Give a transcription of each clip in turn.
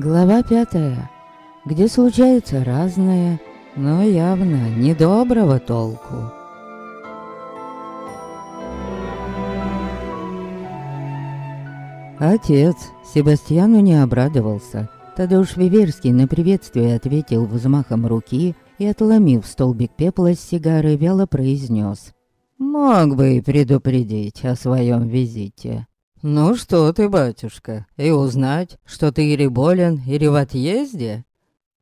Глава пятая, где случается разное, но явно недоброго толку. Отец Себастьяну не обрадовался. Тадeusz Виверский на приветствие ответил взмахом руки и, отломив столбик пепла с сигары, вяло произнес. «Мог бы и предупредить о своем визите». «Ну что ты, батюшка, и узнать, что ты или болен, или в отъезде?»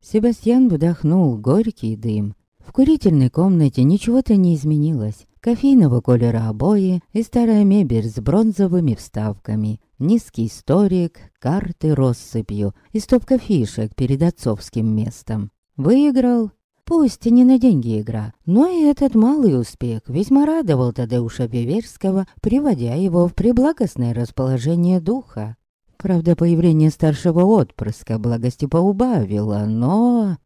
Себастьян вдохнул горький дым. В курительной комнате ничего-то не изменилось. Кофейного колера обои и старая мебель с бронзовыми вставками, низкий столик, карты россыпью и стопка фишек перед отцовским местом. Выиграл Пусть и не на деньги игра, но и этот малый успех весьма радовал Тадеуша Беверского, приводя его в приблагостное расположение духа. Правда, появление старшего отпрыска благости поубавило, но...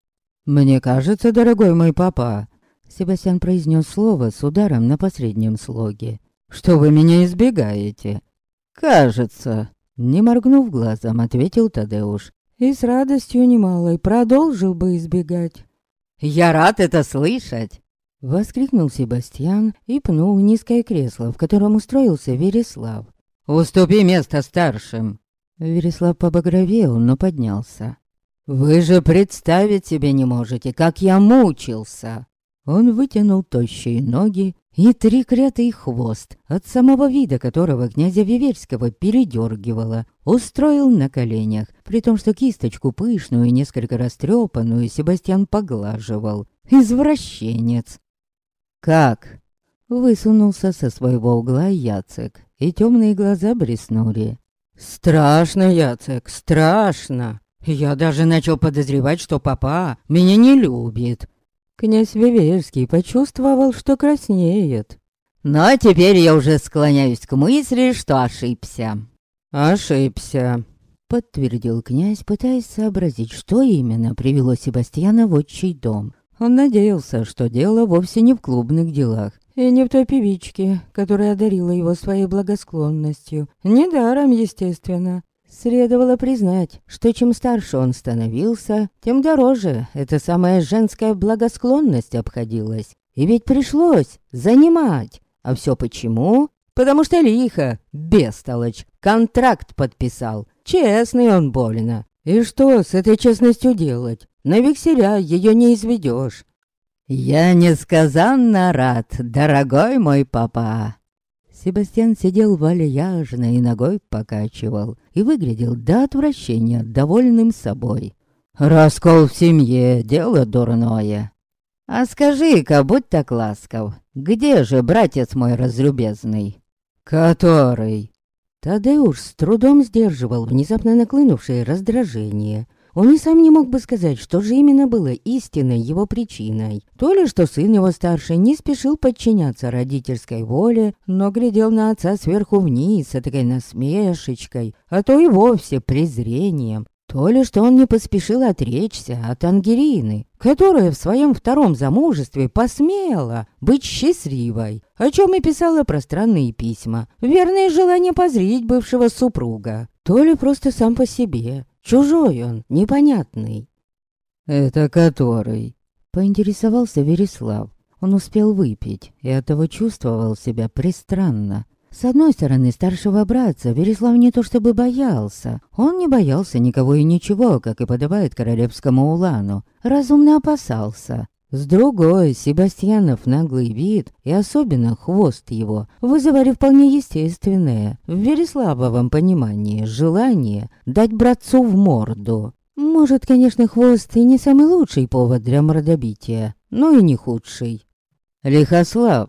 «Мне кажется, дорогой мой папа», — Себастьян произнес слово с ударом на последнем слоге, «что вы меня избегаете». «Кажется», — не моргнув глазом, ответил Тадеуш. И с радостью немалой продолжил бы избегать. «Я рад это слышать!» Воскликнул Себастьян и пнул низкое кресло, в котором устроился Вереслав. «Уступи место старшим!» Вереслав побагровел, но поднялся. «Вы же представить себе не можете, как я мучился!» Он вытянул тощие ноги и трикрятый хвост, от самого вида которого князя Виверского передергивало, устроил на коленях, при том, что кисточку пышную и несколько растрепанную Себастьян поглаживал. Извращенец! «Как?» Высунулся со своего угла Яцек, и темные глаза блеснули. «Страшно, Яцек, страшно! Я даже начал подозревать, что папа меня не любит. Князь Виверский почувствовал, что краснеет. «Но теперь я уже склоняюсь к мысли, что ошибся». «Ошибся», — подтвердил князь, пытаясь сообразить, что именно привело Себастьяна в отчий дом. Он надеялся, что дело вовсе не в клубных делах, и не в той певичке, которая одарила его своей благосклонностью. Недаром, естественно. Следовало признать, что чем старше он становился, тем дороже эта самая женская благосклонность обходилась. И ведь пришлось занимать. А все почему? Потому что лихо, бестолочь, контракт подписал. Честный он больно. И что с этой честностью делать? На векселя ее не изведешь. «Я несказанно рад, дорогой мой папа!» Себастьян сидел вальяжно и ногой покачивал, и выглядел до отвращения довольным собой. «Раскол в семье — дело дурное. А скажи-ка, будь так ласков, где же братец мой разлюбезный?» «Который?» Тадеуш с трудом сдерживал внезапно наклынувшее раздражение — он и сам не мог бы сказать, что же именно было истинной его причиной. То ли, что сын его старший не спешил подчиняться родительской воле, но глядел на отца сверху вниз с такой насмешечкой, а то и вовсе презрением. То ли, что он не поспешил отречься от Ангерины, которая в своем втором замужестве посмела быть счастливой, о чем и писала пространные письма, верное желание позрить бывшего супруга. То ли просто сам по себе, Чужой он, непонятный. «Это который?» Поинтересовался Вереслав. Он успел выпить и оттого чувствовал себя пристранно. С одной стороны, старшего братца Вереслав не то чтобы боялся. Он не боялся никого и ничего, как и подобает королевскому улану. Разумно опасался. С другой, Себастьянов наглый вид и особенно хвост его вызывали вполне естественное, в Вереславовом понимании, желание дать братцу в морду. Может, конечно, хвост и не самый лучший повод для мордобития, но и не худший. «Лихослав!»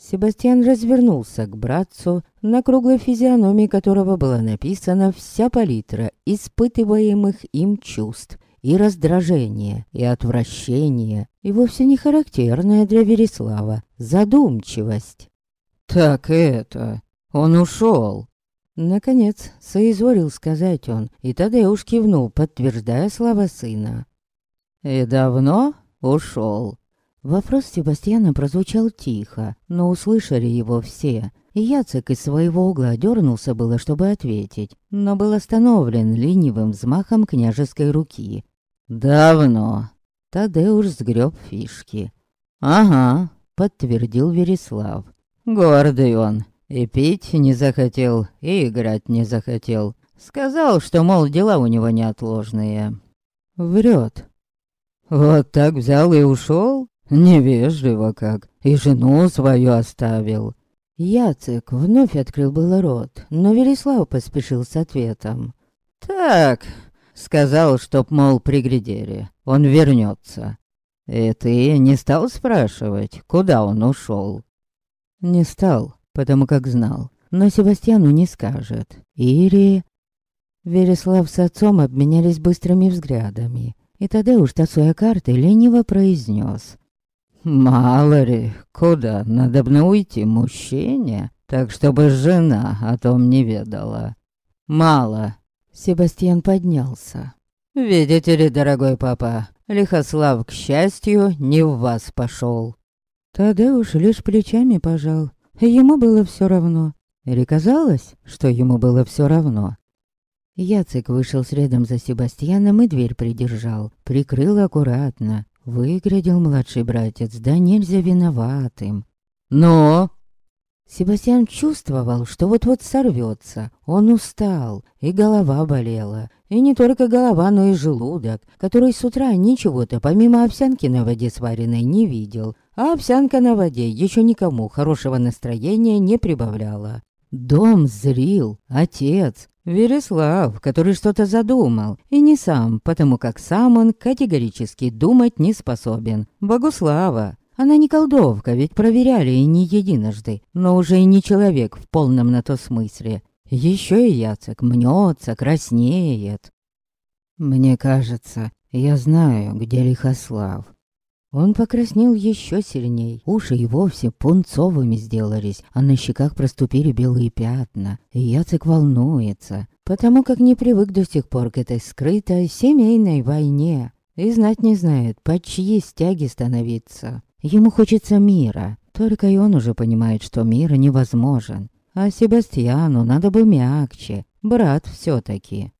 Себастьян развернулся к братцу, на круглой физиономии которого была написана вся палитра испытываемых им чувств и раздражение, и отвращение, и вовсе не характерная для Вереслава задумчивость. «Так это... он ушел!» Наконец, соизволил сказать он, и Тадеуш кивнул, подтверждая слова сына. «И давно ушел?» Вопрос Себастьяна прозвучал тихо, но услышали его все. Яцек из своего угла дернулся было, чтобы ответить, но был остановлен ленивым взмахом княжеской руки. «Давно!» Тадеуш сгреб фишки. «Ага», — подтвердил Вереслав. «Гордый он, и пить не захотел, и играть не захотел. Сказал, что, мол, дела у него неотложные». Врет. «Вот так взял и ушел? Невежливо как, и жену свою оставил». Яцек вновь открыл было рот, но Вереслав поспешил с ответом. «Так», — сказал, чтоб, мол, приглядели, он вернется. И ты не стал спрашивать, куда он ушел? Не стал, потому как знал, но Себастьяну не скажет. Ири... Вереслав с отцом обменялись быстрыми взглядами, и тогда уж тасуя карты лениво произнес. Мало ли, куда надо бы уйти мужчине, так чтобы жена о том не ведала. Мало. Себастьян поднялся. Видите ли, дорогой папа, Лихослав, к счастью, не в вас пошел. Уж лишь плечами пожал. Ему было все равно. Или казалось, что ему было все равно. Яцек вышел следом за Себастьяном и дверь придержал. Прикрыл аккуратно, Выглядел младший братец, да нельзя виноватым. Но... Себастьян чувствовал, что вот-вот сорвется. Он устал, и голова болела. И не только голова, но и желудок, который с утра ничего-то помимо овсянки на воде сваренной не видел. А овсянка на воде еще никому хорошего настроения не прибавляла. Дом зрил, отец, Вереслав, который что-то задумал, и не сам, потому как сам он категорически думать не способен. Богуслава. Она не колдовка, ведь проверяли и не единожды, но уже и не человек в полном на то смысле. Еще и Яцек мнется, краснеет. Мне кажется, я знаю, где Лихослав. Он покраснел еще сильней. Уши и вовсе пунцовыми сделались, а на щеках проступили белые пятна. Яцек волнуется, потому как не привык до сих пор к этой скрытой семейной войне. И знать не знает, под чьи стяги становиться. Ему хочется мира, только и он уже понимает, что мир невозможен. А Себастьяну надо бы мягче, брат все таки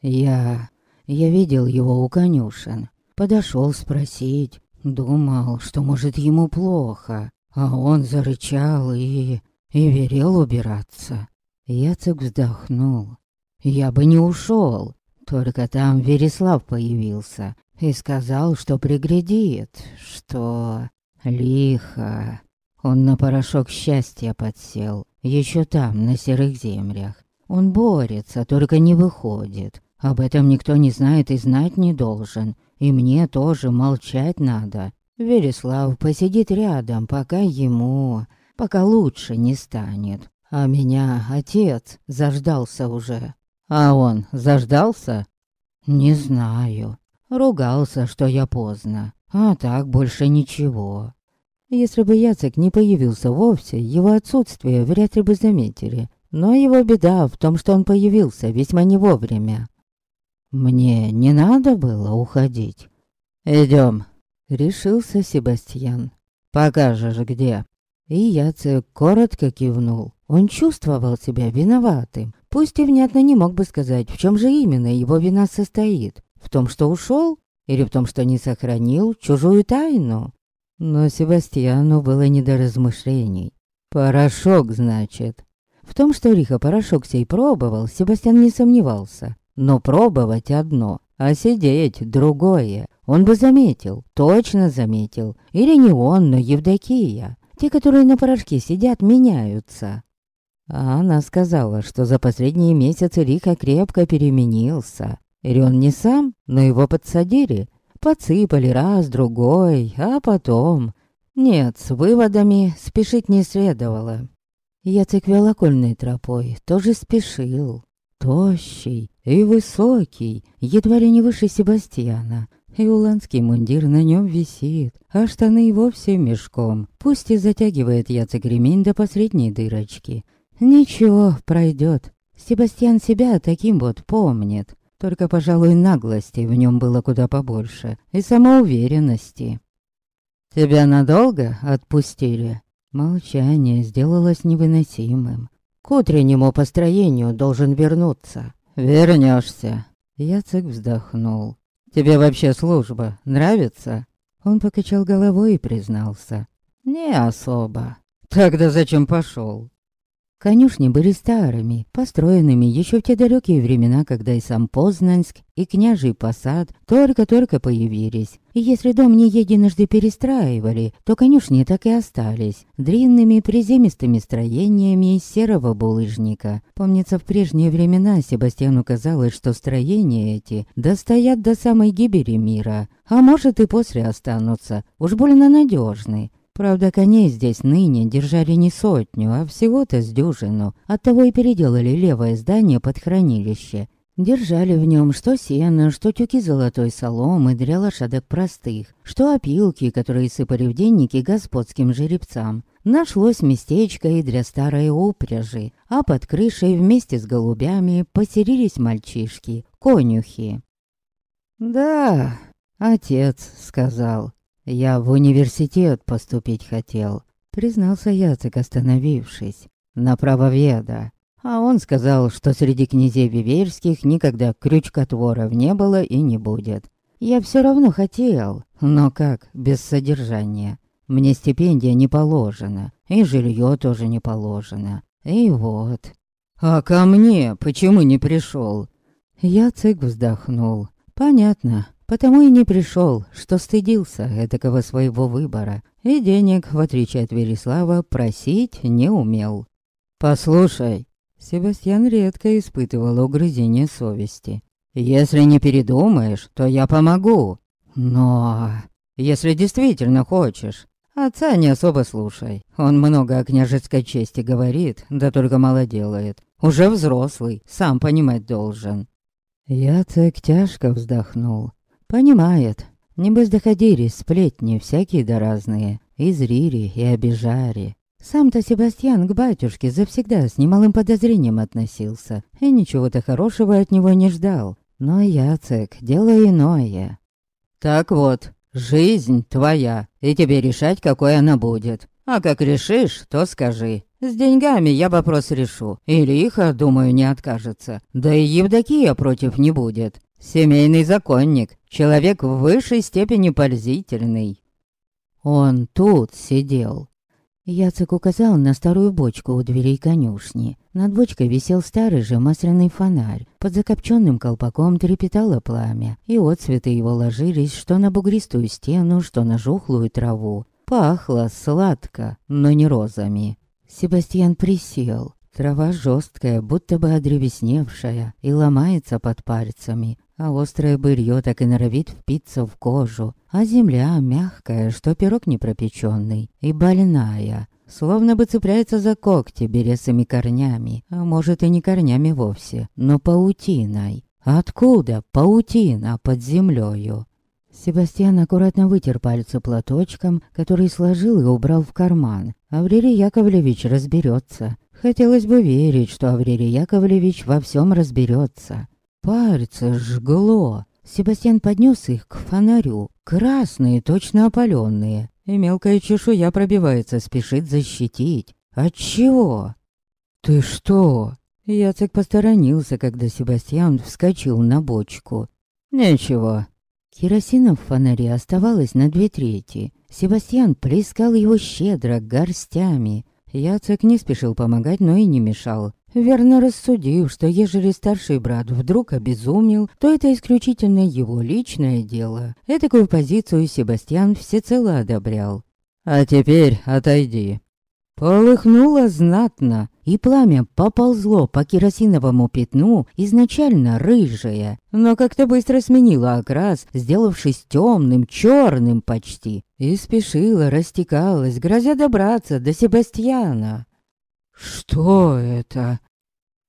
Я... я видел его у конюшен. Подошел спросить, Думал, что может ему плохо, а он зарычал и... и верил убираться. Яцек вздохнул. Я бы не ушел, только там Вереслав появился и сказал, что приглядит, что... Лихо. Он на порошок счастья подсел, еще там, на серых землях. Он борется, только не выходит. Об этом никто не знает и знать не должен. И мне тоже молчать надо. Вереслав посидит рядом, пока ему... пока лучше не станет. А меня отец заждался уже. А он заждался? Не знаю. Ругался, что я поздно. А так больше ничего. Если бы Яцек не появился вовсе, его отсутствие вряд ли бы заметили. Но его беда в том, что он появился весьма не вовремя. Мне не надо было уходить. Идем, решился Себастьян. Покажешь где. И Яцек коротко кивнул. Он чувствовал себя виноватым. Пусть и внятно не мог бы сказать, в чем же именно его вина состоит. В том, что ушел? Или в том, что не сохранил чужую тайну? Но Себастьяну было не до размышлений. Порошок, значит. В том, что Риха порошок сей пробовал, Себастьян не сомневался. Но пробовать одно, а сидеть другое. Он бы заметил, точно заметил. Или не он, но Евдокия. Те, которые на порошке сидят, меняются. А она сказала, что за последние месяцы Рика крепко переменился. Или не сам, но его подсадили. Подсыпали раз, другой, а потом... Нет, с выводами спешить не следовало. Яцек вел тропой, тоже спешил. Тощий и высокий, едва ли не выше Себастьяна. И уланский мундир на нем висит, а штаны и вовсе мешком. Пусть и затягивает Яцек ремень до последней дырочки. Ничего, пройдет. Себастьян себя таким вот помнит. Только, пожалуй, наглости в нем было куда побольше. И самоуверенности. «Тебя надолго отпустили?» Молчание сделалось невыносимым. К утреннему построению должен вернуться. Вернешься. Яцек вздохнул. Тебе вообще служба нравится? Он покачал головой и признался. Не особо. Тогда зачем пошел? Конюшни были старыми, построенными еще в те далекие времена, когда и сам Познанск, и княжий посад только-только появились. И если дом не единожды перестраивали, то конюшни так и остались, длинными приземистыми строениями из серого булыжника. Помнится, в прежние времена Себастьяну казалось, что строения эти достоят до самой гибели мира, а может и после останутся, уж больно надежны. Правда, коней здесь ныне держали не сотню, а всего-то с дюжину. Оттого и переделали левое здание под хранилище. Держали в нем что сено, что тюки золотой соломы для лошадок простых, что опилки, которые сыпали в денники господским жеребцам. Нашлось местечко и для старой упряжи, а под крышей вместе с голубями поселились мальчишки, конюхи. «Да, отец сказал, «Я в университет поступить хотел», — признался Яцек, остановившись. «На правоведа. А он сказал, что среди князей виверских никогда крючкотворов не было и не будет. Я все равно хотел, но как, без содержания. Мне стипендия не положена, и жилье тоже не положено. И вот. А ко мне почему не пришел? Яцек вздохнул. Понятно, Потому и не пришел, что стыдился этакого своего выбора, и денег, в отличие от Вереслава, просить не умел. «Послушай», Себастьян редко испытывал угрызение совести. «Если не передумаешь, то я помогу. Но если действительно хочешь, отца не особо слушай. Он много о княжеской чести говорит, да только мало делает. Уже взрослый, сам понимать должен». Яцек тяжко вздохнул. Понимает. Небось доходили сплетни всякие да разные. Из Рири и обижари. Сам-то Себастьян к батюшке завсегда с немалым подозрением относился. И ничего-то хорошего от него не ждал. Но Яцек — дело иное. «Так вот, жизнь твоя, и тебе решать, какой она будет. А как решишь, то скажи. С деньгами я вопрос решу. И лихо, думаю, не откажется. Да и Евдокия против не будет. Семейный законник, человек в высшей степени пользительный. Он тут сидел. Яцек указал на старую бочку у дверей конюшни. Над бочкой висел старый же масляный фонарь. Под закопченным колпаком трепетало пламя, и отцветы его ложились что на бугристую стену, что на жухлую траву. Пахло сладко, но не розами. Себастьян присел. Трава жесткая, будто бы одревесневшая, и ломается под пальцами а острое бырье так и норовит впиться в кожу, а земля мягкая, что пирог непропеченный, и больная, словно бы цепляется за когти бересыми корнями, а может и не корнями вовсе, но паутиной. Откуда паутина под землею? Себастьян аккуратно вытер пальцы платочком, который сложил и убрал в карман. Аврелий Яковлевич разберется. Хотелось бы верить, что Аврелий Яковлевич во всем разберется. Пальцы жгло. Себастьян поднес их к фонарю. Красные, точно опаленные. И мелкая чешуя пробивается, спешит защитить. От чего? «Ты что?» Яцек посторонился, когда Себастьян вскочил на бочку. «Ничего». Керосина в фонаре оставалось на две трети. Себастьян плескал его щедро, горстями. Яцек не спешил помогать, но и не мешал верно рассудив, что ежели старший брат вдруг обезумел, то это исключительно его личное дело. Этакую позицию Себастьян всецело одобрял. «А теперь отойди». Полыхнуло знатно, и пламя поползло по керосиновому пятну, изначально рыжее, но как-то быстро сменило окрас, сделавшись темным, черным почти, и спешило, растекалось, грозя добраться до Себастьяна. «Что это?»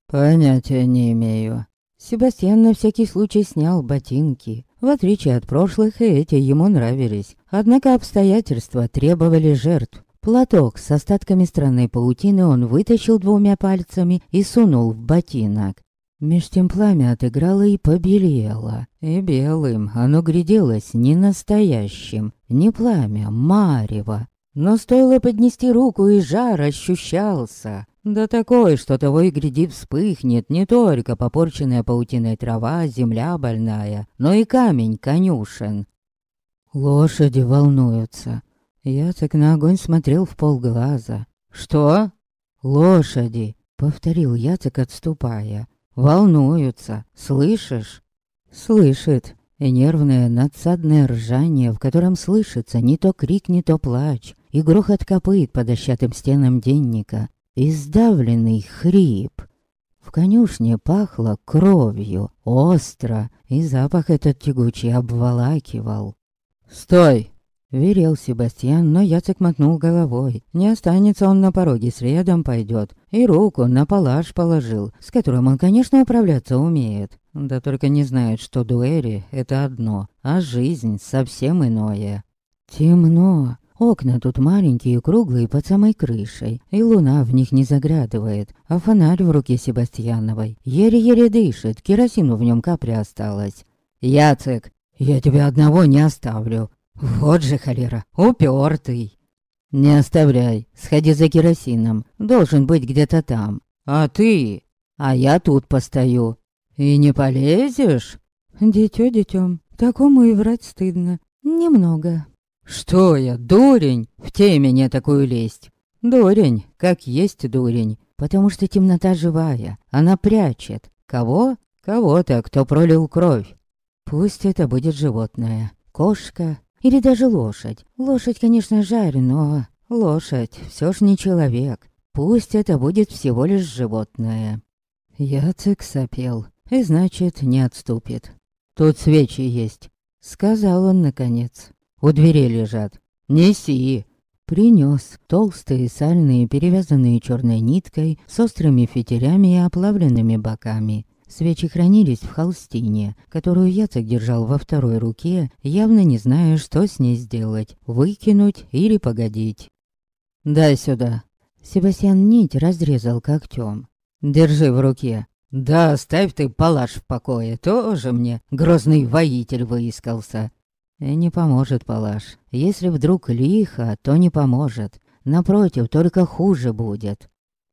«Понятия не имею». Себастьян на всякий случай снял ботинки. В отличие от прошлых, и эти ему нравились. Однако обстоятельства требовали жертв. Платок с остатками странной паутины он вытащил двумя пальцами и сунул в ботинок. Меж тем пламя отыграло и побелело. И белым оно гряделось не настоящим, не пламя, марево. Но стоило поднести руку, и жар ощущался. Да такой, что того и гряди вспыхнет не только попорченная паутиной трава, земля больная, но и камень конюшен. Лошади волнуются. Яцек на огонь смотрел в полглаза. «Что?» «Лошади», — повторил Яцек, отступая. «Волнуются, слышишь?» «Слышит». И нервное надсадное ржание, в котором слышится не то крик, не то плач, и грохот копыт по дощатым стенам денника, и сдавленный хрип. В конюшне пахло кровью, остро, и запах этот тягучий обволакивал. «Стой!» — верил Себастьян, но Яцек мотнул головой. Не останется он на пороге, следом пойдет. И руку на палаш положил, с которым он, конечно, управляться умеет. Да только не знает, что дуэли — это одно, а жизнь совсем иное. Темно. Окна тут маленькие, круглые, под самой крышей, и луна в них не заглядывает, а фонарь в руке Себастьяновой еле-еле дышит, керосину в нем капля осталась. «Яцек, я тебя одного не оставлю. Вот же холера, упертый. Не оставляй, сходи за керосином, должен быть где-то там. А ты? А я тут постою. И не полезешь? Дитё детём, такому и врать стыдно. Немного. Что я, дурень? В теме не такую лезть. Дурень, как есть дурень, потому что темнота живая, она прячет. Кого? Кого-то, кто пролил кровь. Пусть это будет животное. Кошка или даже лошадь. Лошадь, конечно, жаль, но лошадь все ж не человек. Пусть это будет всего лишь животное. Яцек сопел, и значит, не отступит. Тут свечи есть, сказал он наконец. У двери лежат. Неси. Принес толстые, сальные, перевязанные черной ниткой, с острыми фитилями и оплавленными боками. Свечи хранились в холстине, которую Яцек держал во второй руке, явно не зная, что с ней сделать, выкинуть или погодить. «Дай сюда». Себастьян нить разрезал когтем. «Держи в руке». «Да оставь ты палаш в покое, тоже мне грозный воитель выискался». И не поможет палаш. Если вдруг лихо, то не поможет. Напротив, только хуже будет.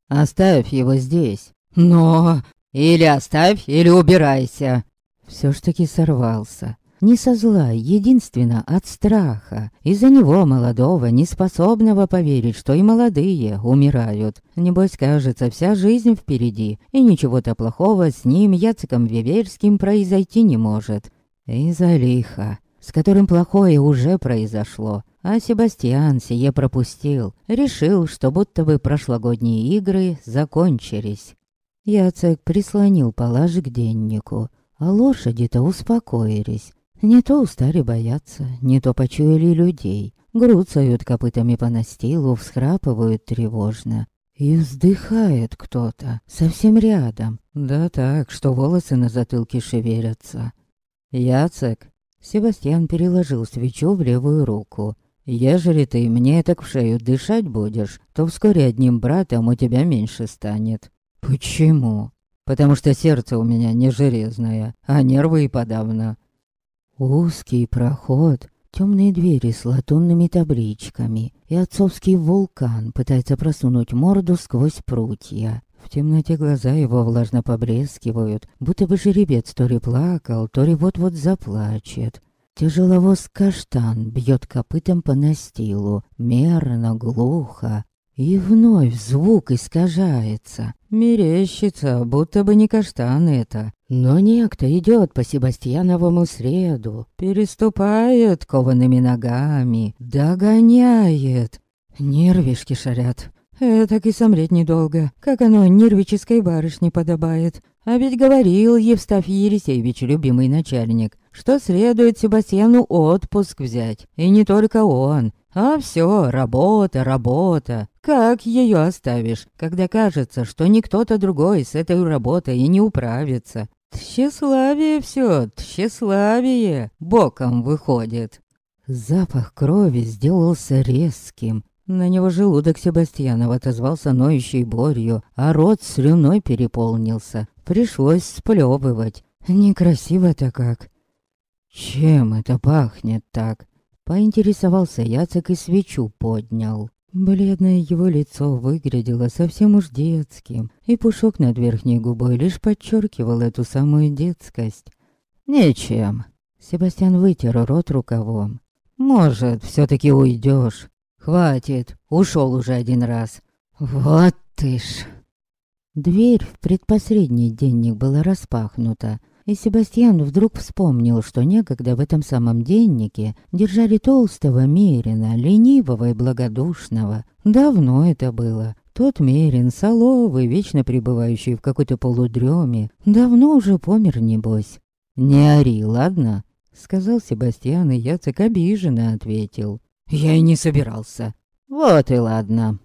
Оставь его здесь. Но... Или оставь, или убирайся. Все ж таки сорвался. Не со зла, единственно от страха. Из-за него, молодого, неспособного поверить, что и молодые умирают. Небось, кажется, вся жизнь впереди, и ничего-то плохого с ним, Яциком Виверским, произойти не может. Из-за лиха, с которым плохое уже произошло. А Себастьян сие пропустил. Решил, что будто бы прошлогодние игры закончились. Яцек прислонил палаш к деннику, а лошади-то успокоились. Не то устали бояться, не то почуяли людей. Груцают копытами по настилу, всхрапывают тревожно. И вздыхает кто-то, совсем рядом. Да так, что волосы на затылке шевелятся. «Яцек!» Себастьян переложил свечу в левую руку. «Ежели ты мне так в шею дышать будешь, то вскоре одним братом у тебя меньше станет. Почему? Потому что сердце у меня не железное, а нервы и подавно. Узкий проход, темные двери с латунными табличками, и отцовский вулкан пытается просунуть морду сквозь прутья. В темноте глаза его влажно поблескивают, будто бы жеребец то ли плакал, то ли вот-вот заплачет. Тяжеловоз каштан бьет копытом по настилу, мерно, глухо, и вновь звук искажается, мерещится, будто бы не каштан это. Но некто идет по Себастьяновому среду, переступает коваными ногами, догоняет. Нервишки шарят. Этак и сомреть недолго, как оно нервической барышне подобает. А ведь говорил Евстафий Ересеевич, любимый начальник, что следует Себастьяну отпуск взять. И не только он, а все, работа, работа. Как ее оставишь, когда кажется, что никто-то другой с этой работой и не управится? Тщеславие все, тщеславие боком выходит. Запах крови сделался резким. На него желудок Себастьянова отозвался ноющей болью, а рот слюной переполнился. Пришлось сплёвывать. Некрасиво-то как. Чем это пахнет так? Поинтересовался Яцек и свечу поднял. Бледное его лицо выглядело совсем уж детским, и пушок над верхней губой лишь подчеркивал эту самую детскость. «Ничем». Себастьян вытер рот рукавом. «Может, все таки уйдешь? Хватит, ушел уже один раз». «Вот ты ж...» Дверь в предпоследний денник была распахнута, и Себастьян вдруг вспомнил, что некогда в этом самом деннике держали толстого Мерина, ленивого и благодушного. Давно это было. Тот Мерин, соловый, вечно пребывающий в какой-то полудреме, давно уже помер, небось. «Не ори, ладно?» — сказал Себастьян, и Яцек обиженно ответил. «Я и не собирался». «Вот и ладно».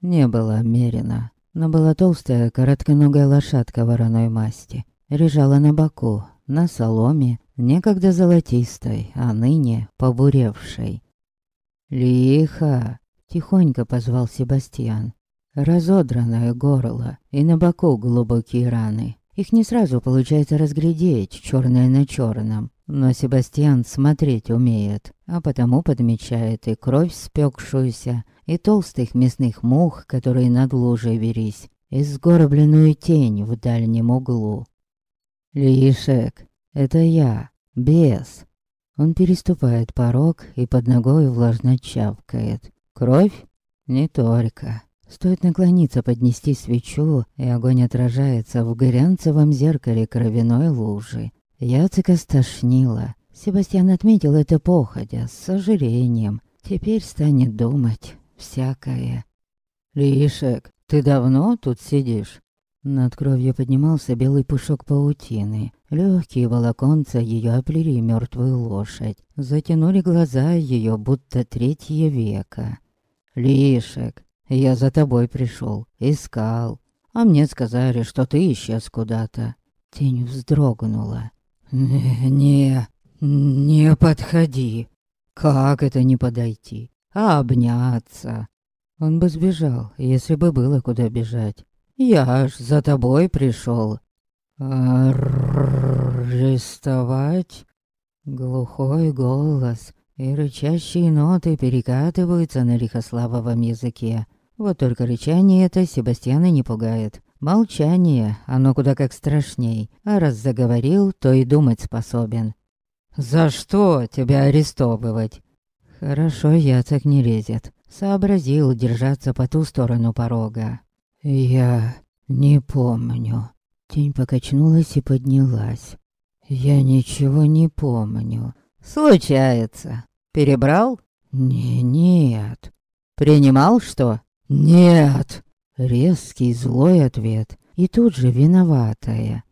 Не было Мерина, но была толстая, коротконогая лошадка вороной масти лежала на боку, на соломе, некогда золотистой, а ныне побуревшей. «Лихо!» — тихонько позвал Себастьян. Разодранное горло и на боку глубокие раны. Их не сразу получается разглядеть, черное на черном. Но Себастьян смотреть умеет, а потому подмечает и кровь спекшуюся, и толстых мясных мух, которые над лужей верись, и сгорбленную тень в дальнем углу. «Лишек, это я, бес». Он переступает порог и под ногой влажно чавкает. Кровь? Не только. Стоит наклониться, поднести свечу, и огонь отражается в горянцевом зеркале кровяной лужи. Яцика стошнило. Себастьян отметил это походя, с сожалением. Теперь станет думать всякое. «Лишек, ты давно тут сидишь?» Над кровью поднимался белый пушок паутины. Легкие волоконца ее оплели мертвую лошадь. Затянули глаза ее, будто третье века. «Лишек, я за тобой пришел, искал. А мне сказали, что ты исчез куда-то». Тень вздрогнула. «Не, не подходи. Как это не подойти? А обняться?» Он бы сбежал, если бы было куда бежать. Я ж за тобой пришел. Арестовать? Глухой голос и рычащие ноты перекатываются на Лихославовом языке. Вот только рычание это Себастьяна не пугает. Молчание, оно куда как страшней, а раз заговорил, то и думать способен. «За что тебя арестовывать?» Хорошо, я так не лезет. Сообразил держаться по ту сторону порога. «Я не помню». Тень покачнулась и поднялась. «Я ничего не помню». «Случается. Перебрал?» «Не, нет». «Принимал что?» «Нет». Резкий злой ответ и тут же виноватая.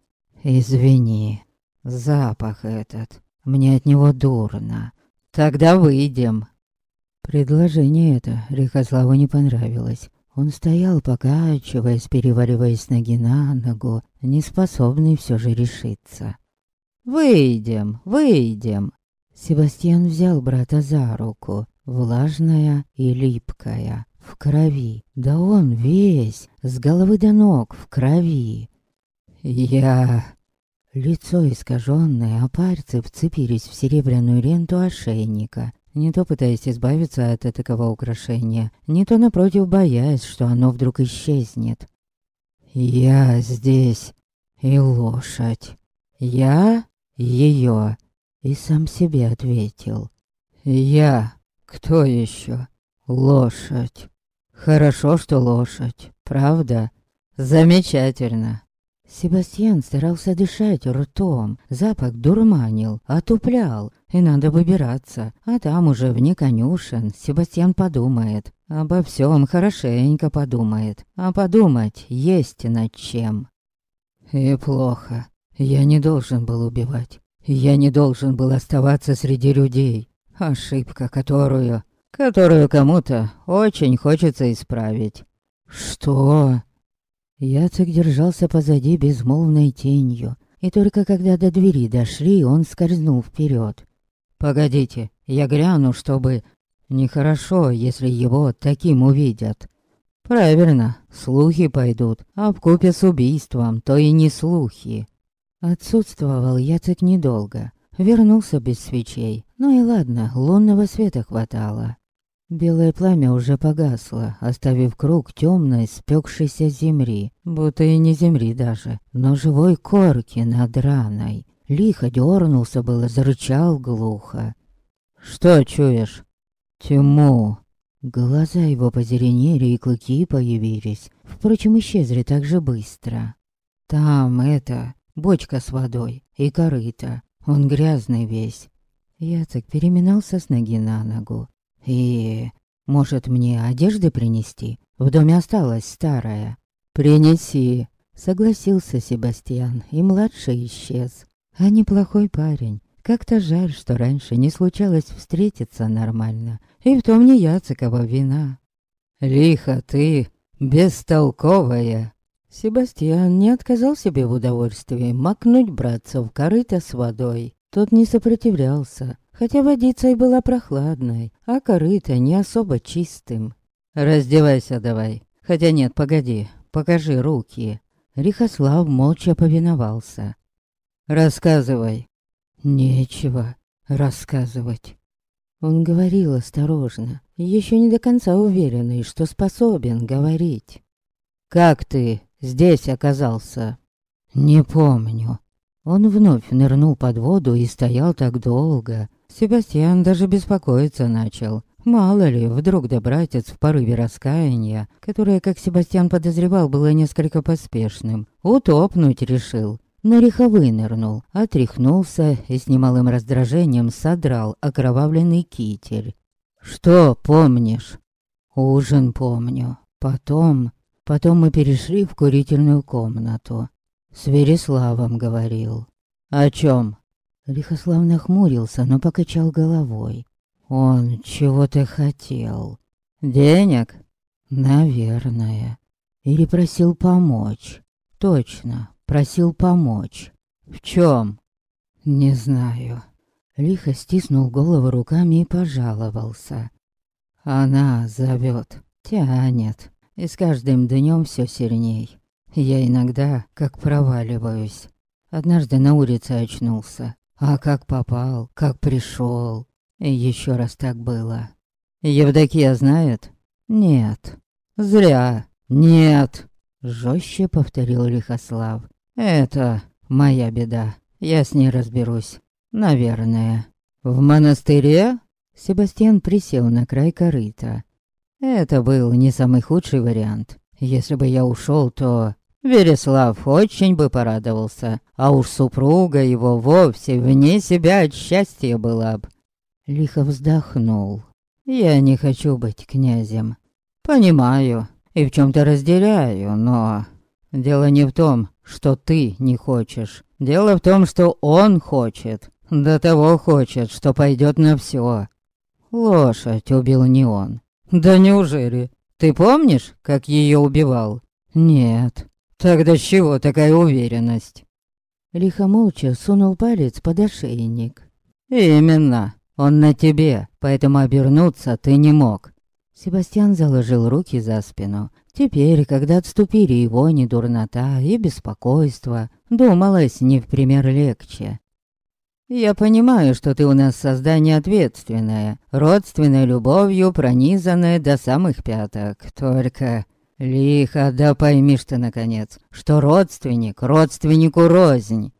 «Извини, запах этот, мне от него дурно. Тогда выйдем». Предложение это Рихославу не понравилось. Он стоял, покачиваясь, переваливаясь ноги на ногу, неспособный все же решиться. «Выйдем, выйдем!» Себастьян взял брата за руку, влажная и липкая, в крови. Да он весь, с головы до ног, в крови. «Я...» Лицо искаженное, а пальцы вцепились в серебряную ленту ошейника, не то пытаясь избавиться от этого украшения, не то напротив боясь, что оно вдруг исчезнет. «Я здесь и лошадь. Я ее. И сам себе ответил. «Я? Кто еще? Лошадь. Хорошо, что лошадь, правда? Замечательно. Себастьян старался дышать ртом, запах дурманил, отуплял, и надо выбираться, а там уже вне конюшен Себастьян подумает, обо всем хорошенько подумает, а подумать есть над чем. И плохо, я не должен был убивать, я не должен был оставаться среди людей, ошибка, которую, которую кому-то очень хочется исправить. Что? Яцек держался позади безмолвной тенью, и только когда до двери дошли, он скользнул вперед. «Погодите, я гляну, чтобы...» «Нехорошо, если его таким увидят». «Правильно, слухи пойдут, а купе с убийством, то и не слухи». Отсутствовал Яцек недолго. Вернулся без свечей. Ну и ладно, лунного света хватало. Белое пламя уже погасло, оставив круг темной, спекшейся земли, будто и не земли даже, но живой корки над раной. Лихо дернулся было, зарычал глухо. «Что чуешь?» «Тьму!» Глаза его позеленели и клыки появились, впрочем, исчезли так же быстро. «Там это, бочка с водой и корыто, он грязный весь». Яцек переминался с ноги на ногу. И, может, мне одежды принести? В доме осталась старая. Принеси, согласился Себастьян, и младший исчез. А неплохой парень. Как-то жаль, что раньше не случалось встретиться нормально. И в том не Яцекова вина. Лихо ты, бестолковая. Себастьян не отказал себе в удовольствии макнуть братца в корыто с водой. Тот не сопротивлялся, хотя водица и была прохладной, а корыто не особо чистым. «Раздевайся давай. Хотя нет, погоди, покажи руки». Рихослав молча повиновался. «Рассказывай». «Нечего рассказывать». Он говорил осторожно, еще не до конца уверенный, что способен говорить. «Как ты здесь оказался?» «Не помню». Он вновь нырнул под воду и стоял так долго, Себастьян даже беспокоиться начал. Мало ли, вдруг да братец в порыве раскаяния, которое, как Себастьян подозревал, было несколько поспешным, утопнуть решил. Но реха вынырнул, отряхнулся и с немалым раздражением содрал окровавленный китель. «Что помнишь?» «Ужин помню. Потом... Потом мы перешли в курительную комнату. С Вереславом говорил. О чем? Лихослав нахмурился, но покачал головой. Он чего-то хотел. Денег? Наверное. Или просил помочь. Точно, просил помочь. В чем? Не знаю. Лихо стиснул голову руками и пожаловался. Она зовет, тянет, и с каждым днем все сильней. Я иногда как проваливаюсь. Однажды на улице очнулся. А как попал, как пришел. Еще раз так было. Евдокия знает? Нет. Зря. Нет. Жестче повторил Лихослав. Это моя беда. Я с ней разберусь. Наверное. В монастыре? Себастьян присел на край корыта. Это был не самый худший вариант. Если бы я ушел, то Вереслав очень бы порадовался, а уж супруга его вовсе вне себя от счастья была б. Лихо вздохнул. Я не хочу быть князем. Понимаю и в чем-то разделяю, но... Дело не в том, что ты не хочешь. Дело в том, что он хочет. До того хочет, что пойдет на все. Лошадь убил не он. Да неужели? Ты помнишь, как ее убивал? Нет. Тогда с чего такая уверенность? Лихо молча сунул палец под ошейник. Именно. Он на тебе, поэтому обернуться ты не мог. Себастьян заложил руки за спину. Теперь, когда отступили его недурнота и беспокойство, думалось не в пример легче. «Я понимаю, что ты у нас создание ответственное, родственной любовью пронизанное до самых пяток. Только Лихо, да поймишь ты, наконец, что родственник родственнику рознь.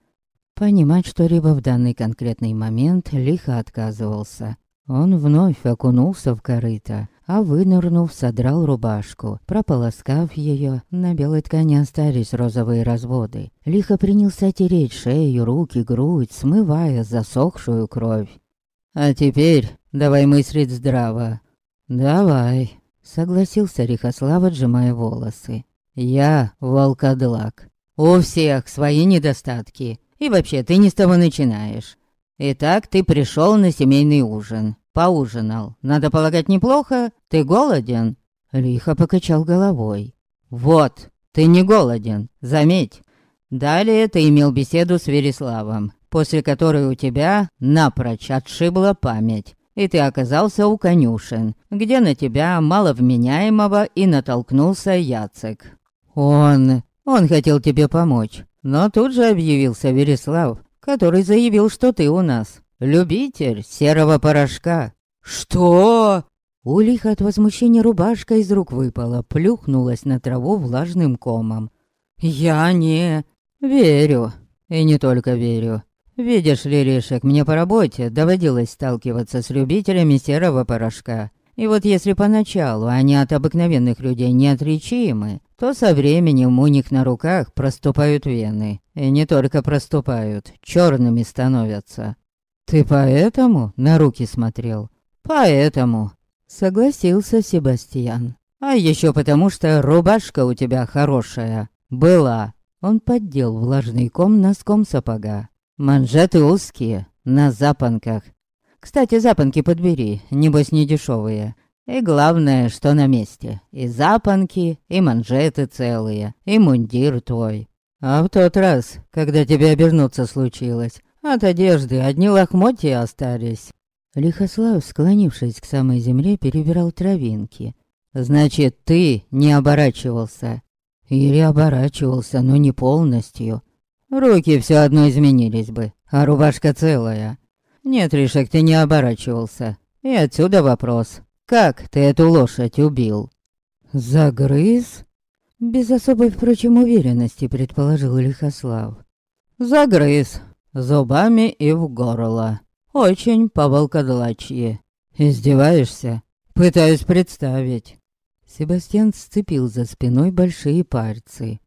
Понимать что-либо в данный конкретный момент лихо отказывался. Он вновь окунулся в корыто, а вынырнув, содрал рубашку. Прополоскав ее, на белой ткани остались розовые разводы. Лихо принялся тереть шею, руки, грудь, смывая засохшую кровь. «А теперь давай мыслить здраво». «Давай», Согласился Рихослав, отжимая волосы. «Я волкодлак. У всех свои недостатки. И вообще, ты не с того начинаешь. Итак, ты пришел на семейный ужин. Поужинал. Надо полагать, неплохо? Ты голоден?» Лихо покачал головой. «Вот, ты не голоден, заметь. Далее ты имел беседу с Вереславом, после которой у тебя напрочь отшибла память и ты оказался у конюшен, где на тебя маловменяемого и натолкнулся Яцек. Он... он хотел тебе помочь, но тут же объявился Вереслав, который заявил, что ты у нас любитель серого порошка». «Что?» У лиха от возмущения рубашка из рук выпала, плюхнулась на траву влажным комом. «Я не...» «Верю. И не только верю. Видишь ли, мне по работе доводилось сталкиваться с любителями серого порошка. И вот если поначалу они от обыкновенных людей неотличимы, то со временем у них на руках проступают вены. И не только проступают, черными становятся. Ты поэтому на руки смотрел? Поэтому. Согласился Себастьян. А еще потому, что рубашка у тебя хорошая. Была. Он поддел влажный ком носком сапога. Манжеты узкие, на запонках. Кстати, запонки подбери, небось не дешевые. И главное, что на месте. И запонки, и манжеты целые, и мундир твой. А в тот раз, когда тебе обернуться случилось, от одежды одни лохмотья остались. Лихослав, склонившись к самой земле, перебирал травинки. «Значит, ты не оборачивался?» «Или оборачивался, но не полностью. Руки все одно изменились бы, а рубашка целая. Нет, Ришек, ты не оборачивался. И отсюда вопрос. Как ты эту лошадь убил? Загрыз? Без особой, впрочем, уверенности, предположил Лихослав. Загрыз. Зубами и в горло. Очень по-волкодлачьи. Издеваешься? Пытаюсь представить. Себастьян сцепил за спиной большие пальцы.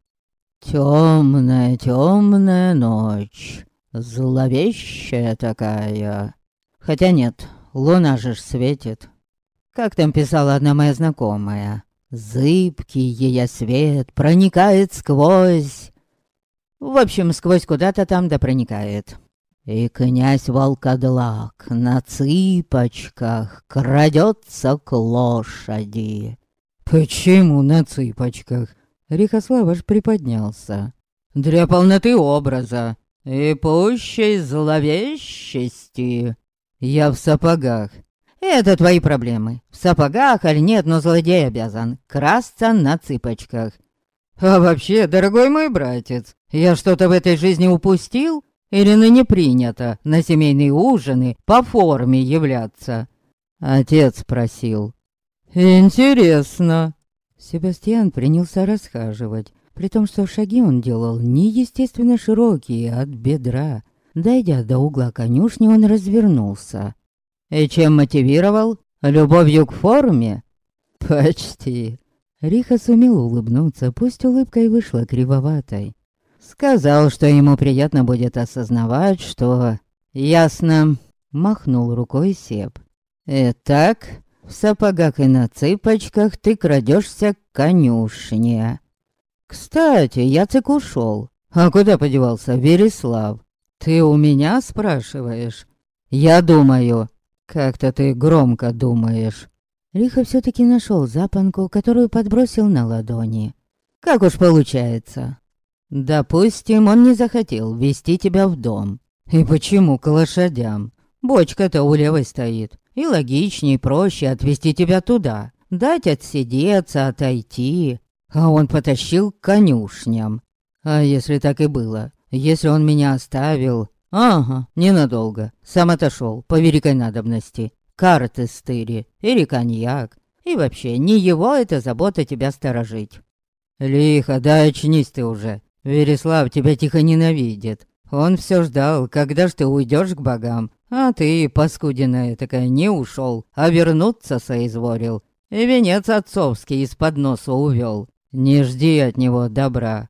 Темная, темная ночь, зловещая такая. Хотя нет, луна же ж светит. Как там писала одна моя знакомая. Зыбкий ее свет проникает сквозь. В общем, сквозь куда-то там да проникает. И князь Волкодлак на цыпочках крадется к лошади. Почему на цыпочках? Рихослав аж приподнялся. «Для полноты образа и пущей зловещести. Я в сапогах. Это твои проблемы. В сапогах или нет, но злодей обязан красться на цыпочках. А вообще, дорогой мой братец, я что-то в этой жизни упустил? Или на не принято на семейные ужины по форме являться?» Отец просил. «Интересно», Себастьян принялся расхаживать, при том, что шаги он делал неестественно широкие от бедра. Дойдя до угла конюшни, он развернулся. «И чем мотивировал? Любовью к форме?» «Почти». Риха сумел улыбнуться, пусть улыбка и вышла кривоватой. Сказал, что ему приятно будет осознавать, что... «Ясно», — махнул рукой Себ. «Итак, в сапогах и на цыпочках ты крадешься к конюшне. Кстати, Яцек ушел. А куда подевался Вереслав? Ты у меня спрашиваешь? Я думаю. Как-то ты громко думаешь. Лихо все-таки нашел запонку, которую подбросил на ладони. Как уж получается. Допустим, он не захотел вести тебя в дом. И почему к лошадям? Бочка-то у левой стоит. И логичнее, проще отвезти тебя туда, дать отсидеться, отойти. А он потащил к конюшням. А если так и было? Если он меня оставил... Ага, ненадолго. Сам отошел, по великой надобности. Карты стыри или коньяк. И вообще, не его это забота тебя сторожить. Лихо, да очнись ты уже. Вереслав тебя тихо ненавидит. Он все ждал, когда ж ты уйдешь к богам, а ты, паскудиная такая, не ушел, а вернуться соизволил. И венец отцовский из-под носа увел. Не жди от него добра.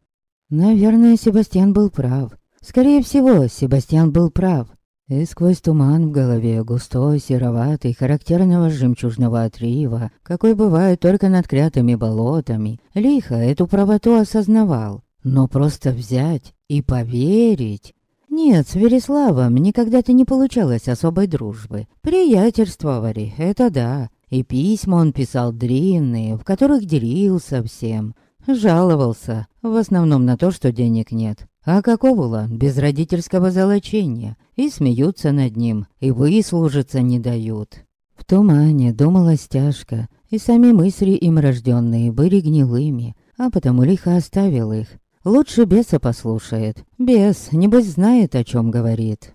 Наверное, Себастьян был прав. Скорее всего, Себастьян был прав. И сквозь туман в голове, густой, сероватый, характерного жемчужного отрива, какой бывает только над крятыми болотами, лихо эту правоту осознавал. Но просто взять и поверить нет, с Вереславом никогда-то не получалось особой дружбы. Приятельствовали, это да. И письма он писал длинные, в которых делился всем. Жаловался, в основном на то, что денег нет. А какого без родительского золочения. И смеются над ним, и выслужиться не дают. В тумане думалось тяжко, и сами мысли им рожденные были гнилыми, а потому лихо оставил их. Лучше беса послушает. Бес, небось, знает, о чем говорит.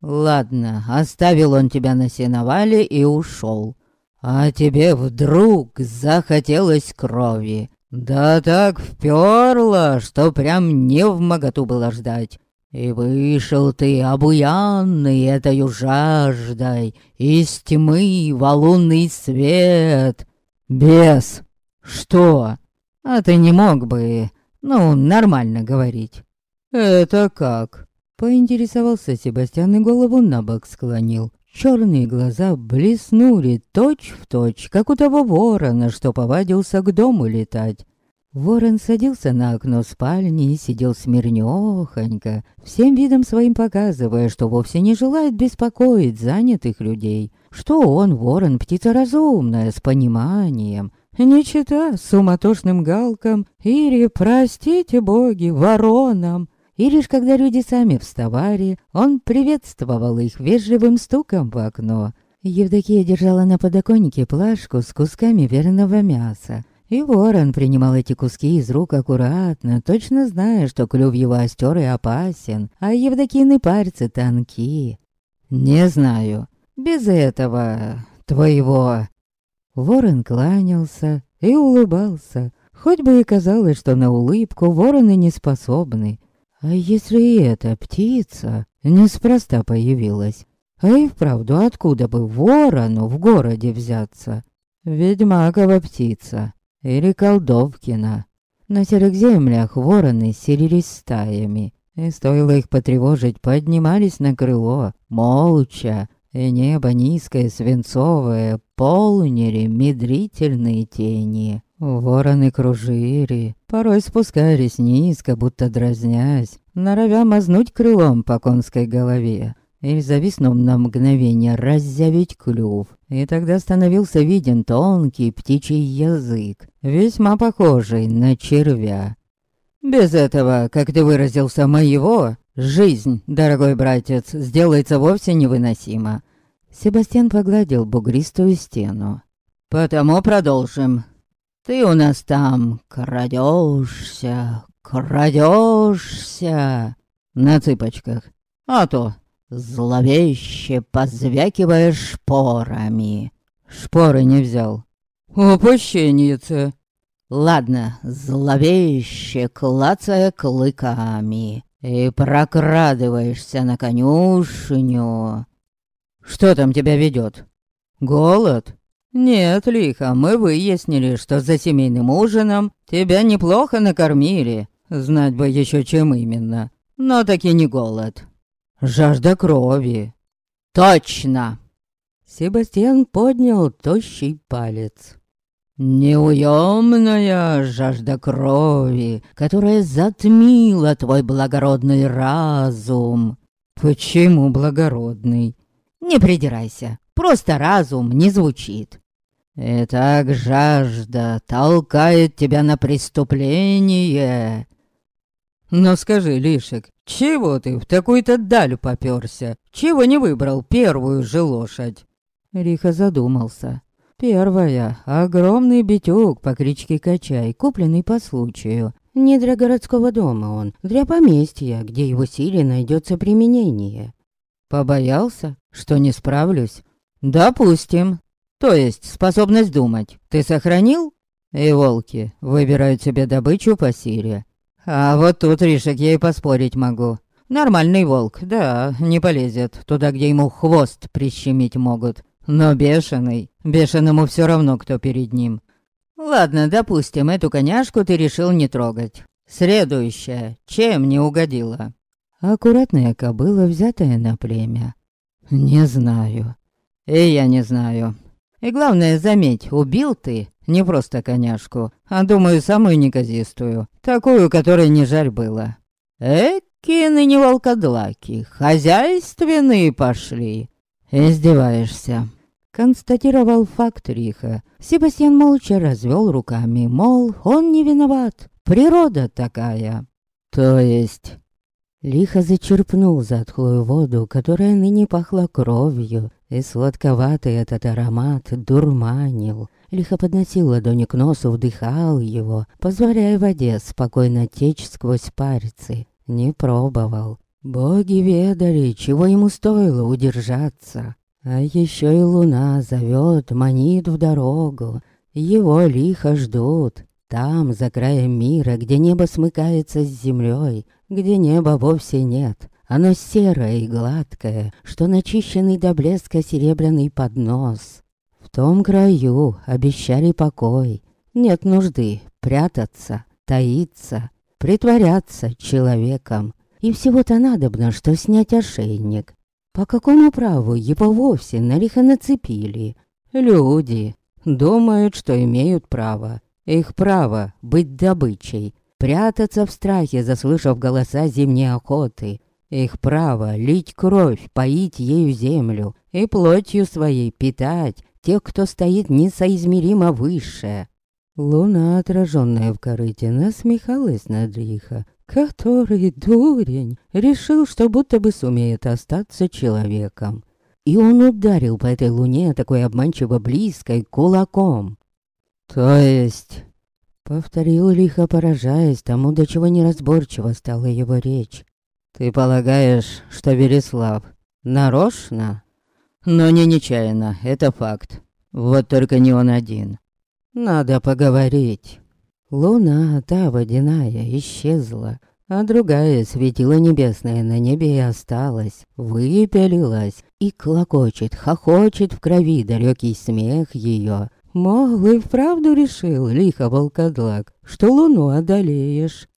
Ладно, оставил он тебя на сеновале и ушел. А тебе вдруг захотелось крови. Да так вперло, что прям не в моготу было ждать. И вышел ты, обуянный этой жаждой, Из тьмы во лунный свет. Бес! Что? А ты не мог бы, ну, нормально говорить. Это как? Поинтересовался Себастьян и голову на бок склонил. Черные глаза блеснули точь-в-точь, точь, как у того ворона, что повадился к дому летать. Ворон садился на окно спальни и сидел смирнёхонько, всем видом своим показывая, что вовсе не желает беспокоить занятых людей, что он, ворон, птица разумная, с пониманием, не чита суматошным галкам или, простите боги, воронам. И лишь когда люди сами вставали, он приветствовал их вежливым стуком в окно. Евдокия держала на подоконнике плашку с кусками верного мяса, и ворон принимал эти куски из рук аккуратно, точно зная, что клюв его остер и опасен, а Евдокины пальцы тонки. «Не знаю. Без этого... твоего...» Ворон кланялся и улыбался, хоть бы и казалось, что на улыбку вороны не способны. А если и эта птица неспроста появилась? А и вправду, откуда бы ворону в городе взяться? Ведьмакова птица. Или Колдовкина. На серых землях вороны селились стаями, и стоило их потревожить, поднимались на крыло, молча, и небо низкое, свинцовое, полнили медрительные тени. Вороны кружили, порой спускались низко, будто дразнясь, норовя мазнуть крылом по конской голове или зависнув на мгновение раззявить клюв, и тогда становился виден тонкий птичий язык, весьма похожий на червя. Без этого, как ты выразился, моего, жизнь, дорогой братец, сделается вовсе невыносима. Себастьян погладил бугристую стену. Потому продолжим. Ты у нас там крадешься, крадешься на цыпочках. А то Зловеще позвякивая шпорами. Шпоры не взял. Упущенница. Ладно, зловеще клацая клыками. И прокрадываешься на конюшню. Что там тебя ведет? Голод? Нет, лихо, мы выяснили, что за семейным ужином тебя неплохо накормили. Знать бы еще чем именно. Но таки не голод. Жажда крови. Точно. Себастьян поднял тощий палец. Неуемная жажда крови, которая затмила твой благородный разум. Почему благородный? Не придирайся, просто разум не звучит. Итак, жажда толкает тебя на преступление. Но скажи, Лишек, чего ты в такую-то даль попёрся? Чего не выбрал первую же лошадь?» Риха задумался. Первая — огромный битюк по кличке Качай, купленный по случаю. Не для городского дома он, для поместья, где его силе найдется применение. Побоялся, что не справлюсь? Допустим. То есть способность думать ты сохранил? И волки выбирают себе добычу по силе. А вот тут, Ришек, я и поспорить могу. Нормальный волк, да, не полезет туда, где ему хвост прищемить могут. Но бешеный, бешеному все равно, кто перед ним. Ладно, допустим, эту коняшку ты решил не трогать. Следующая, чем не угодила? Аккуратная кобыла, взятая на племя. Не знаю. И я не знаю. И главное, заметь, убил ты не просто коняшку, а, думаю, самую неказистую. Такую, которой не жаль было. Эки ныне волкодлаки, хозяйственные пошли. Издеваешься. Констатировал факт Риха. Себастьян молча развел руками, мол, он не виноват. Природа такая. То есть... Лихо зачерпнул затхлую воду, которая ныне пахла кровью, и сладковатый этот аромат дурманил. Лихо подносил ладони к носу, вдыхал его, позволяя воде спокойно течь сквозь пальцы. Не пробовал. Боги ведали, чего ему стоило удержаться. А еще и луна зовет, манит в дорогу. Его лихо ждут. Там, за краем мира, где небо смыкается с землей, где неба вовсе нет. Оно серое и гладкое, что начищенный до блеска серебряный поднос. В том краю обещали покой. Нет нужды прятаться, таиться, притворяться человеком. И всего-то надобно, что снять ошейник. По какому праву его вовсе на нацепили? Люди думают, что имеют право. Их право быть добычей, прятаться в страхе, заслышав голоса зимней охоты. Их право лить кровь, поить ею землю и плотью своей питать тех, кто стоит несоизмеримо выше. Луна, отраженная в корыте, насмехалась над Риха, который, дурень, решил, что будто бы сумеет остаться человеком. И он ударил по этой луне такой обманчиво близкой кулаком. «То есть...» Повторил лихо, поражаясь тому, до чего неразборчиво стала его речь. «Ты полагаешь, что Вереслав нарочно?» Но не нечаянно, это факт. Вот только не он один. Надо поговорить. Луна, та водяная, исчезла, а другая светила небесная на небе и осталась, выпялилась и клокочет, хохочет в крови далекий смех ее. Мол, и вправду решил, лихо волкодлак, что луну одолеешь.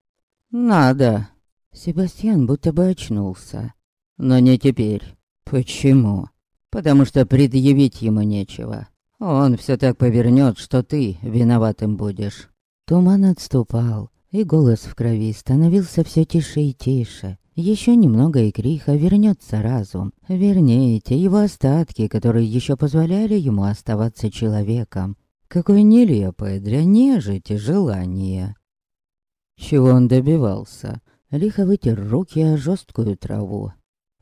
Надо. Себастьян будто бы очнулся. Но не теперь. Почему? потому что предъявить ему нечего. Он все так повернет, что ты виноватым будешь». Туман отступал, и голос в крови становился все тише и тише. Еще немного и криха вернется разум. Вернее, те его остатки, которые еще позволяли ему оставаться человеком. Какое нелепое для нежити желание. Чего он добивался? Лихо вытер руки о жесткую траву,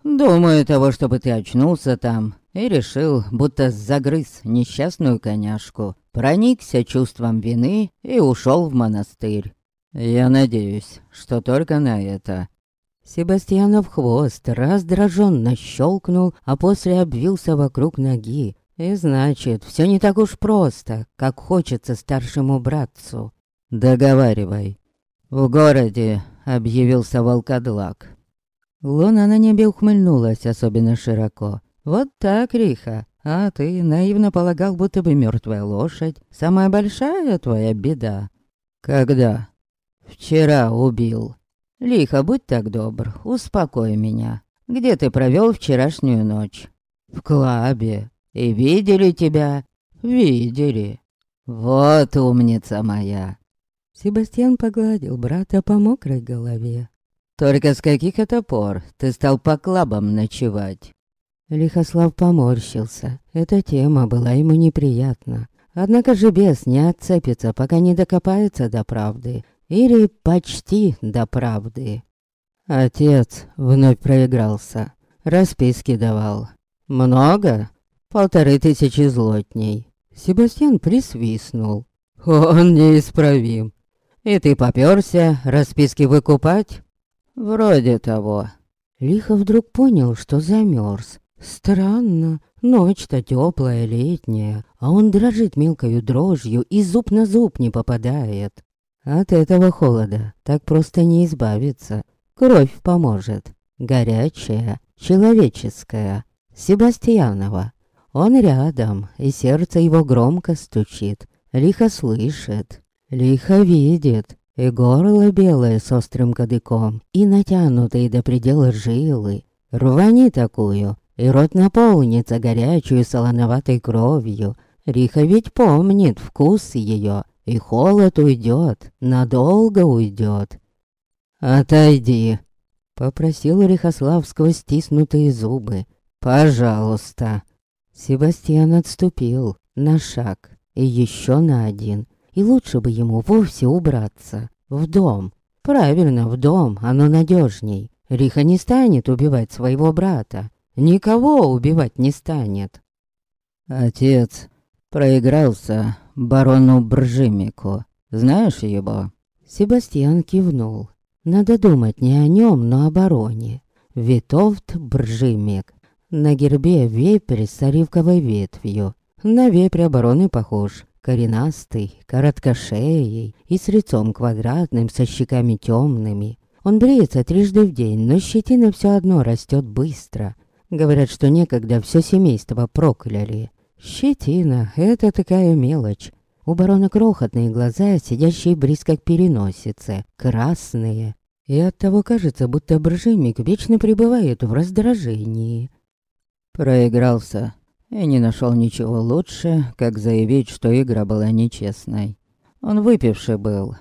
Думаю, того, чтобы ты очнулся там и решил, будто загрыз несчастную коняшку, проникся чувством вины и ушел в монастырь. Я надеюсь, что только на это. Себастьянов хвост раздраженно щелкнул, а после обвился вокруг ноги. И значит, все не так уж просто, как хочется старшему братцу. Договаривай. В городе объявился волкодлак. Луна на небе ухмыльнулась особенно широко. «Вот так, Риха. А ты наивно полагал, будто бы мертвая лошадь — самая большая твоя беда». «Когда?» «Вчера убил». «Лихо, будь так добр, успокой меня. Где ты провел вчерашнюю ночь?» «В клабе. И видели тебя?» «Видели». «Вот умница моя!» Себастьян погладил брата по мокрой голове. Только с каких это пор ты стал по клабам ночевать?» Лихослав поморщился. Эта тема была ему неприятна. Однако же бес не отцепится, пока не докопается до правды. Или почти до правды. Отец вновь проигрался. Расписки давал. «Много?» «Полторы тысячи злотней». Себастьян присвистнул. «Он неисправим. И ты попёрся расписки выкупать?» «Вроде того». Лихо вдруг понял, что замерз. Странно, ночь-то теплая, летняя, а он дрожит мелкою дрожью и зуб на зуб не попадает. От этого холода так просто не избавиться. Кровь поможет. Горячая, человеческая. Себастьянова. Он рядом, и сердце его громко стучит. Лихо слышит, лихо видит, и горло белое с острым кадыком, и натянутые до предела жилы. Рвани такую, и рот наполнится горячую солоноватой кровью. Риха ведь помнит вкус ее, и холод уйдет, надолго уйдет. «Отойди», — попросил Рихослав сквозь стиснутые зубы. «Пожалуйста». Себастьян отступил на шаг и еще на один — и лучше бы ему вовсе убраться. В дом. Правильно, в дом, оно надежней. Риха не станет убивать своего брата. Никого убивать не станет. Отец Проигрался барону Бржимику. Знаешь его?» Себастьян кивнул. Надо думать не о нем, но о бароне. Витовт Бржимик. На гербе вепрь с оливковой ветвью. На вепрь обороны похож. Коренастый, короткошеей и с лицом квадратным, со щеками темными. Он бреется трижды в день, но щетина все одно растет быстро. Говорят, что некогда все семейство прокляли. Щетина — это такая мелочь. У барона крохотные глаза, сидящие близко к переносице, красные. И оттого кажется, будто Бржимик вечно пребывает в раздражении. Проигрался и не нашел ничего лучше, как заявить, что игра была нечестной. Он выпивший был.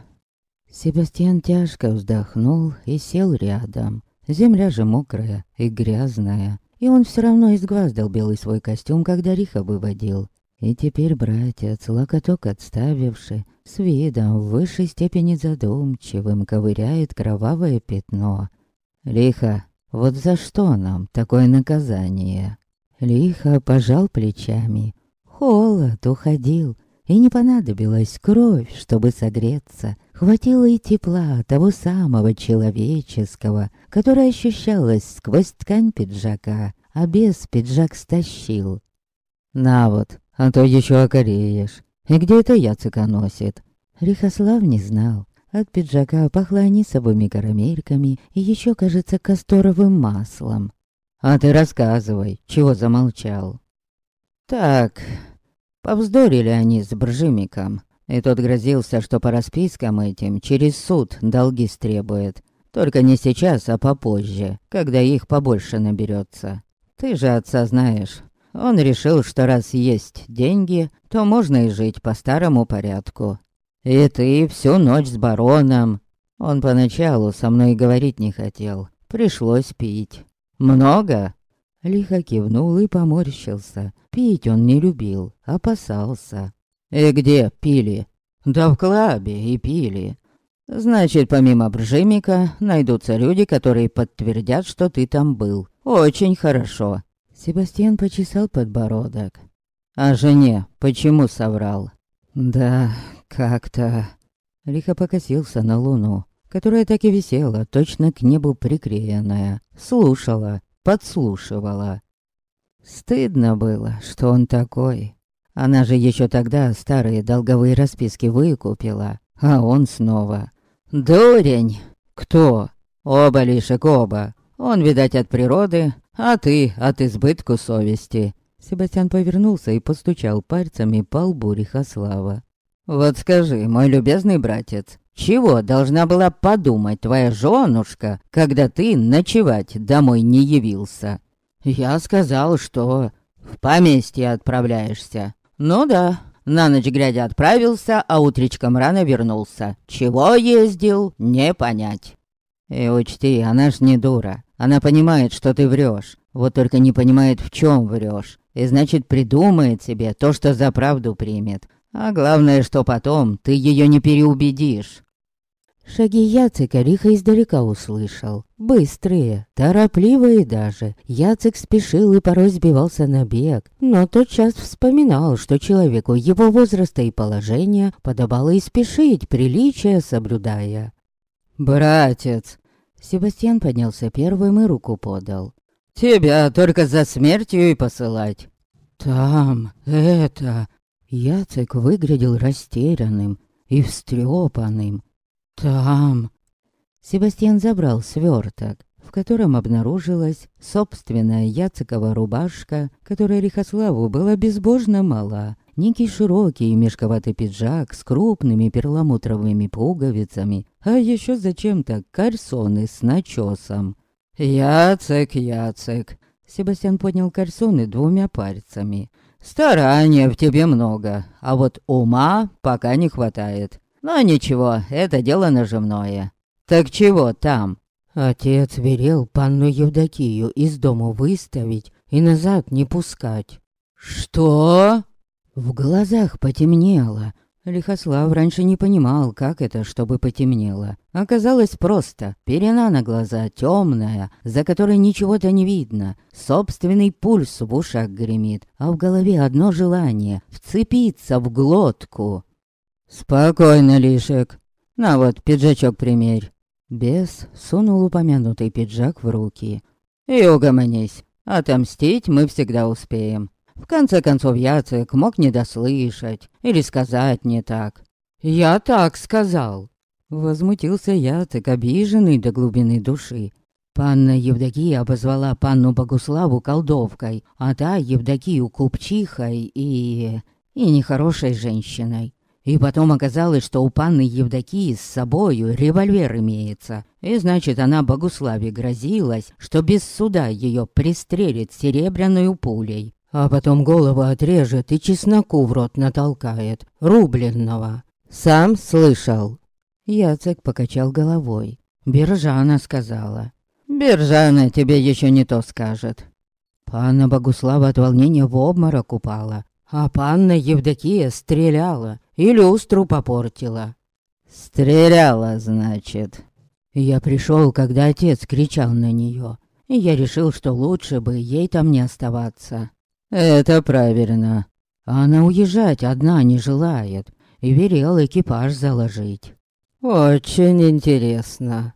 Себастьян тяжко вздохнул и сел рядом. Земля же мокрая и грязная. И он все равно изгваздал белый свой костюм, когда Риха выводил. И теперь братец, локоток отставивший, с видом в высшей степени задумчивым, ковыряет кровавое пятно. «Лиха, вот за что нам такое наказание?» Лихо пожал плечами. Холод уходил, и не понадобилась кровь, чтобы согреться. Хватило и тепла того самого человеческого, которое ощущалось сквозь ткань пиджака, а без пиджак стащил. «На вот, а то еще окореешь. И где это Яцика носит?» Рихослав не знал. От пиджака пахло анисовыми карамельками и еще, кажется, касторовым маслом. А ты рассказывай, чего замолчал. Так, повздорили они с Бржимиком, и тот грозился, что по распискам этим через суд долги стребует. Только не сейчас, а попозже, когда их побольше наберется. Ты же отца знаешь. Он решил, что раз есть деньги, то можно и жить по старому порядку. И ты всю ночь с бароном. Он поначалу со мной говорить не хотел. Пришлось пить. «Много?» Лихо кивнул и поморщился. Пить он не любил, опасался. «И где пили?» «Да в клабе и пили. Значит, помимо Бржимика, найдутся люди, которые подтвердят, что ты там был. Очень хорошо». Себастьян почесал подбородок. «А жене почему соврал?» «Да, как-то...» Лихо покосился на луну которая так и висела, точно к небу приклеенная, слушала, подслушивала. Стыдно было, что он такой. Она же еще тогда старые долговые расписки выкупила, а он снова. «Дурень!» «Кто?» «Оба, Лишек, оба. Он, видать, от природы, а ты от избытку совести». Себастьян повернулся и постучал пальцами по лбу Рихослава. «Вот скажи, мой любезный братец, чего должна была подумать твоя женушка, когда ты ночевать домой не явился? Я сказал, что в поместье отправляешься. Ну да, на ночь глядя отправился, а утречком рано вернулся. Чего ездил, не понять. И учти, она ж не дура. Она понимает, что ты врешь. Вот только не понимает, в чем врешь. И значит, придумает себе то, что за правду примет. А главное, что потом ты ее не переубедишь. Шаги Яцика Риха издалека услышал. Быстрые, торопливые даже. Яцик спешил и порой сбивался на бег. Но тотчас вспоминал, что человеку его возраста и положения подобало и спешить, приличия соблюдая. «Братец!» Себастьян поднялся первым и руку подал. «Тебя только за смертью и посылать!» «Там, это...» Яцек выглядел растерянным и встрепанным. «Там...» Себастьян забрал сверток, в котором обнаружилась собственная Яцекова рубашка, которая Рихославу была безбожно мала, некий широкий мешковатый пиджак с крупными перламутровыми пуговицами, а еще зачем-то кальсоны с начесом. «Яцек, Яцек!» Себастьян поднял кальсоны двумя пальцами. «Старания в тебе много, а вот ума пока не хватает. Но ничего, это дело наживное. Так чего там? Отец велел панну Евдокию из дому выставить и назад не пускать. Что? В глазах потемнело. Лихослав раньше не понимал, как это, чтобы потемнело. Оказалось просто. Пелена на глаза темная, за которой ничего-то не видно. Собственный пульс в ушах гремит, а в голове одно желание — вцепиться в глотку. «Спокойно, Лишек. На вот, пиджачок примерь». Бес сунул упомянутый пиджак в руки. «И угомонись. Отомстить мы всегда успеем. В конце концов, Яцек мог не дослышать или сказать не так. «Я так сказал!» Возмутился Яцек, обиженный до глубины души. Панна Евдокия обозвала панну Богуславу колдовкой, а та Евдокию купчихой и... и нехорошей женщиной. И потом оказалось, что у панны Евдокии с собою револьвер имеется. И значит, она Богуславе грозилась, что без суда ее пристрелит серебряной пулей а потом голову отрежет и чесноку в рот натолкает, рубленного. Сам слышал?» Яцек покачал головой. Биржана сказала. «Биржана тебе еще не то скажет». Панна Богуслава от волнения в обморок упала, а панна Евдокия стреляла и люстру попортила. «Стреляла, значит?» Я пришел, когда отец кричал на нее, и я решил, что лучше бы ей там не оставаться. «Это правильно. Она уезжать одна не желает и велел экипаж заложить». «Очень интересно».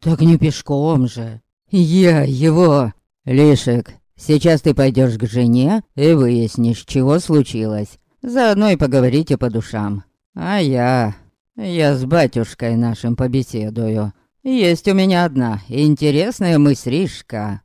«Так не пешком же». «Я его...» «Лишек, сейчас ты пойдешь к жене и выяснишь, чего случилось. Заодно и поговорите по душам. А я... Я с батюшкой нашим побеседую. Есть у меня одна интересная мыслишка».